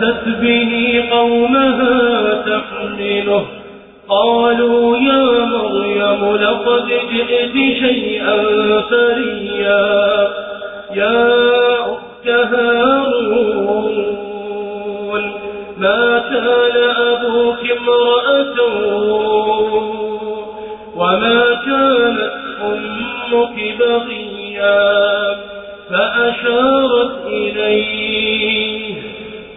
فأتت به قومها تحمله. قالوا يا مريم لقد جئت شيئا فريا. يا أخت هارون ما كان أبوك امرأة؟ وما كانت أمك بغيا؟ فأشارت إليه.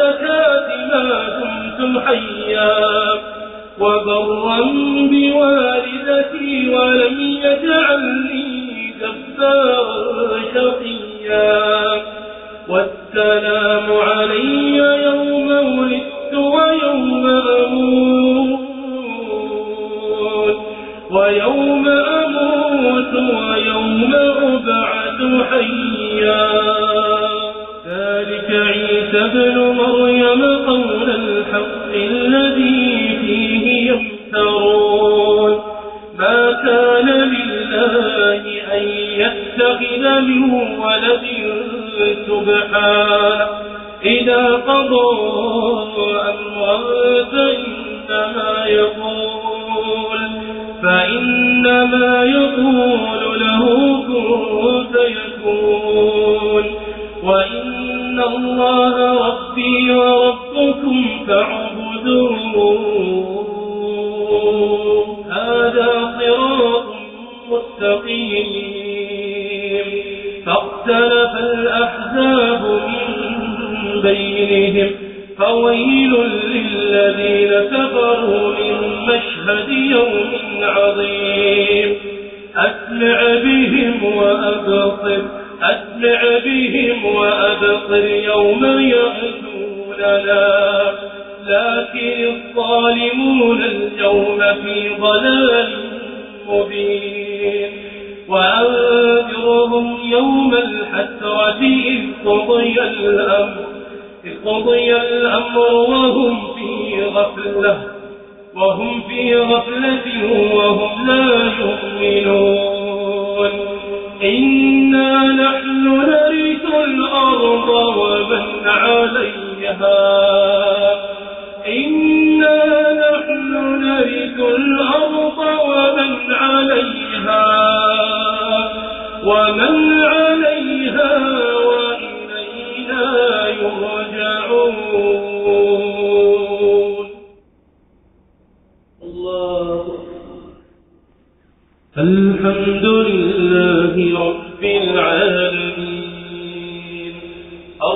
والزكاة ما دمت حيا وبرا بوالدتي ولم يجعلني جبارا شقيا والسلام علي يوم ولدت ويوم أموت ويوم أموت ويوم أبعث حيا ذلك عيسى ابن مريم قول الحق الذي فيه يمترون ما كان لله أن يتخذ من ولد سبحانه إذا قضى أمرا فإنما يقول فإنما يقول له كن فيكون. وإن الله ربي وربكم فاعبدوه هذا صراط مستقيم فاختلف الأحزاب من بينهم فويل للذين وأبصر يوم يأتوننا لكن الظالمون اليوم في ضلال مبين. وأنذرهم يوم الحسرة إذ قضي الأمر إذ قضي الأمر وهم في غفلة وهم في غفلة وهم لا يؤمنون. إنا نحن نرث الأرض ومن عليها. إنا نحن نرث الأرض ومن عليها ومن عليها وإلينا يرجعون. الله الحمد لله رب العالمين.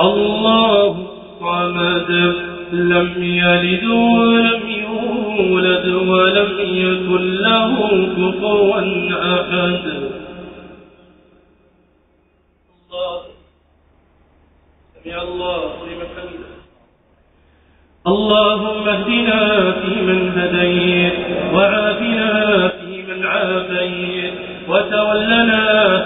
الله الصمد. لم يلد ولم يولد ولم يكن له كفوا أحد. الله اللهم اهدنا فيمن هديت وعافنا فيمن عافيت وتولنا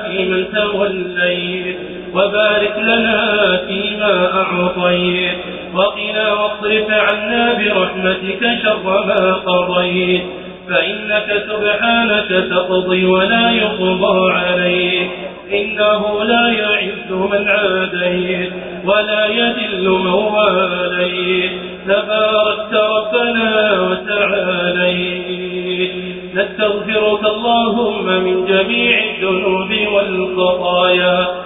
فيمن توليت. وبارك لنا فيما أعطيت. وقنا واصرف عنا برحمتك شر ما قضيت. فإنك سبحانك تقضي ولا يقضى عليك. إنه لا يعز من عاديت ولا يذل من واليت. تباركت ربنا وتعاليت. نستغفرك اللهم من جميع الذنوب والخطايا.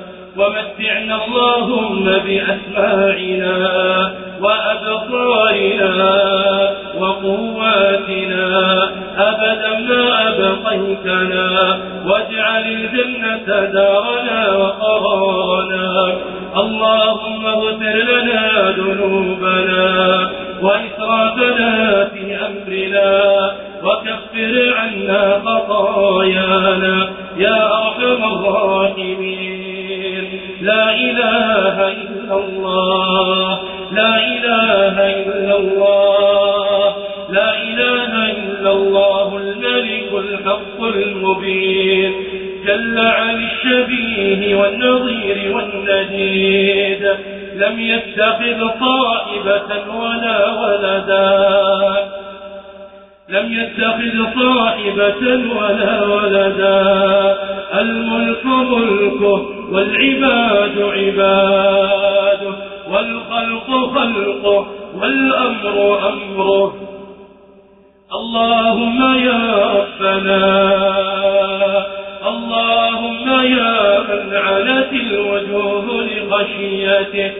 ومتعنا اللهم بأسماعنا وأبصارنا وقواتنا. أبدا ما أبقيتنا. واجعل الجنة دارنا وقرانا. اللهم اغفر لنا ذنوبنا وإسرافنا في أمرنا. وكفر عنا خطايانا. يا أرحم الراحمين. لا إله إلا الله. لا إله إلا الله. لا إله إلا الله الملك الحق المبين. جل عن الشبيه والنظير والنديد لم يتخذ صائبة ولا ولدا. لم يتخذ صاحبة ولا ولدا. الملك ملكه والعباد عباده والخلق خلقه والأمر أمره. اللهم يا ربنا اللهم يا من علت الوجوه لخشيته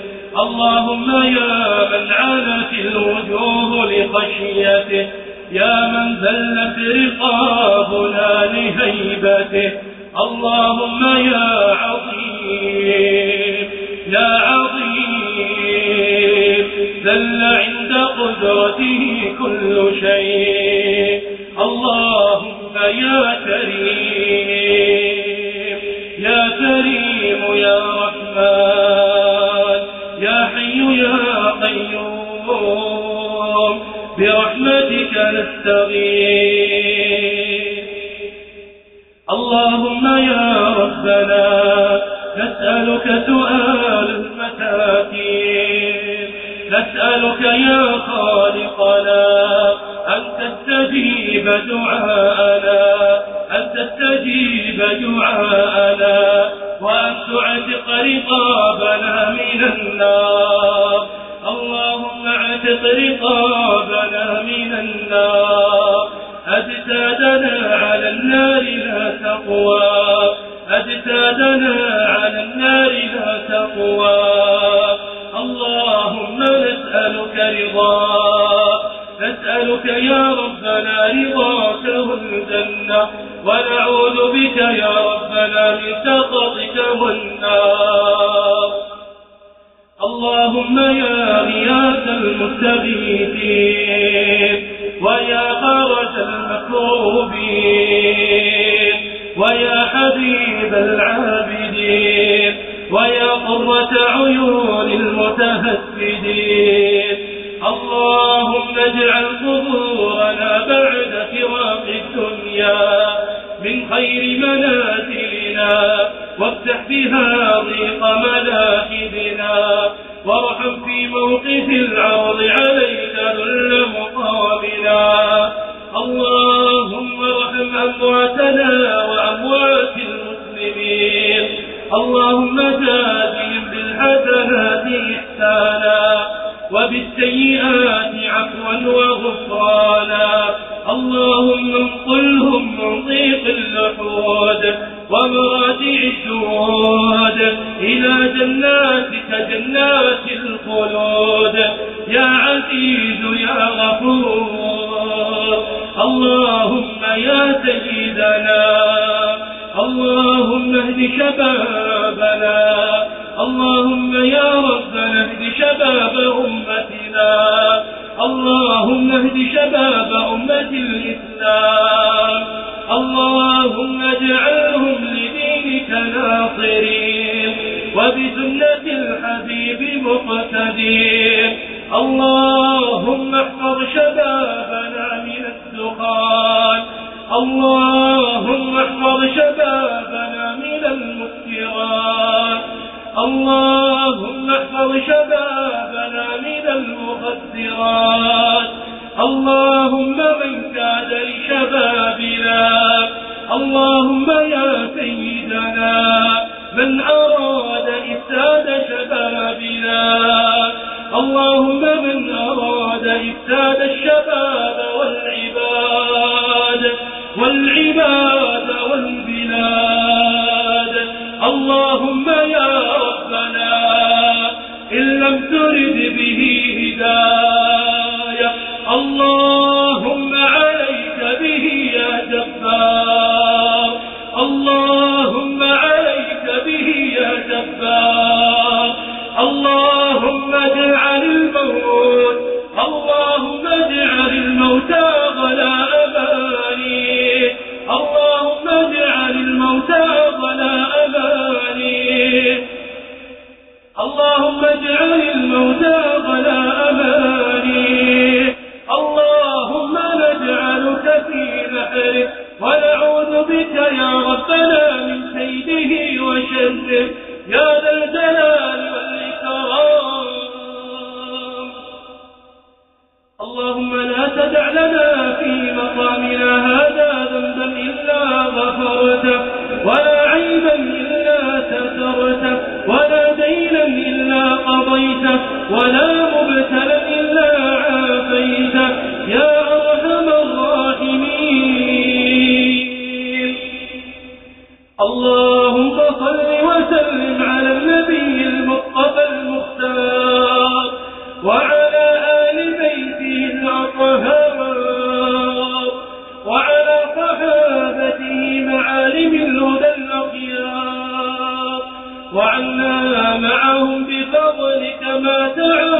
اللهم يا من علت الوجوه لخشيته يا من ذلت رقابنا لهيبته اللهم يا عظيم يا عظيم ذل عند قدرته كل شيء. سؤال المساكين. نسألك يا خالقنا أن تستجيب دعاءنا أن تستجيب دعاءنا وأن تعتق رقابنا من النار. اللهم اعتق رقابنا من النار. أجسادنا على النار لا تقوى. أجسادنا على النار لا تقوى. اللهم نسألك رضاك نسألك يا ربنا رضاك والجنة ونعوذ بك يا ربنا من سخطك والنار. اللهم يا غياث المستغيثين ويا خرج المكروبين. ويا حبيب العابدين ويا قرة عيون المتهسدين اللهم اجعل قبورنا بعد فراق الدنيا من خير منازلنا وافتح بها ضيق ملاحدنا وارحم في موقف العرض وبالسيئات عفوا وغفرانا. اللهم انقلهم من ضيق اللحود ومراجع الجود جنات الخلود. يا عزيز يا غفور. اللهم يا سيدنا. اللهم اهد شبابنا. اللهم يا ربنا اهد شباب اللهم اهد شباب أمة الإسلام. اللهم اجعلهم لدينك ناصرين وبسنة الحبيب مقتدين. اللهم احفظ شبابنا من الدخان. اللهم احفظ شبابنا من المسكرات اللهم احفظ شبابنا من المخدرات اللهم من كاد لشبابنا. اللهم يا سيدنا من أراد إفساد شبابنا. اللهم من أراد إفساد الشباب والعباد. والعباد والبلاد. اللهم يا ربنا إن لم ترد به هداية اللهم اجعل الموت اللهم اجعل الموتى غلاء باني اللهم اجعل الموتى غلاء باني اللهم اجعل الموتى غلاء باني اللهم نجعلك في نحره ونعوذ بك يا ربنا من كيده وشره. يا ذا الجلال والإكرام. اللهم لا تدع لنا في مقامنا هذا ذنبا إلا غفرته ولا عيبا إلا سترته ولا دينا إلا قضيته ولا مبتلا إلا عافيته. يا أرحم الراحمين. اللهم وعنا معهم بفضلك ما تعلم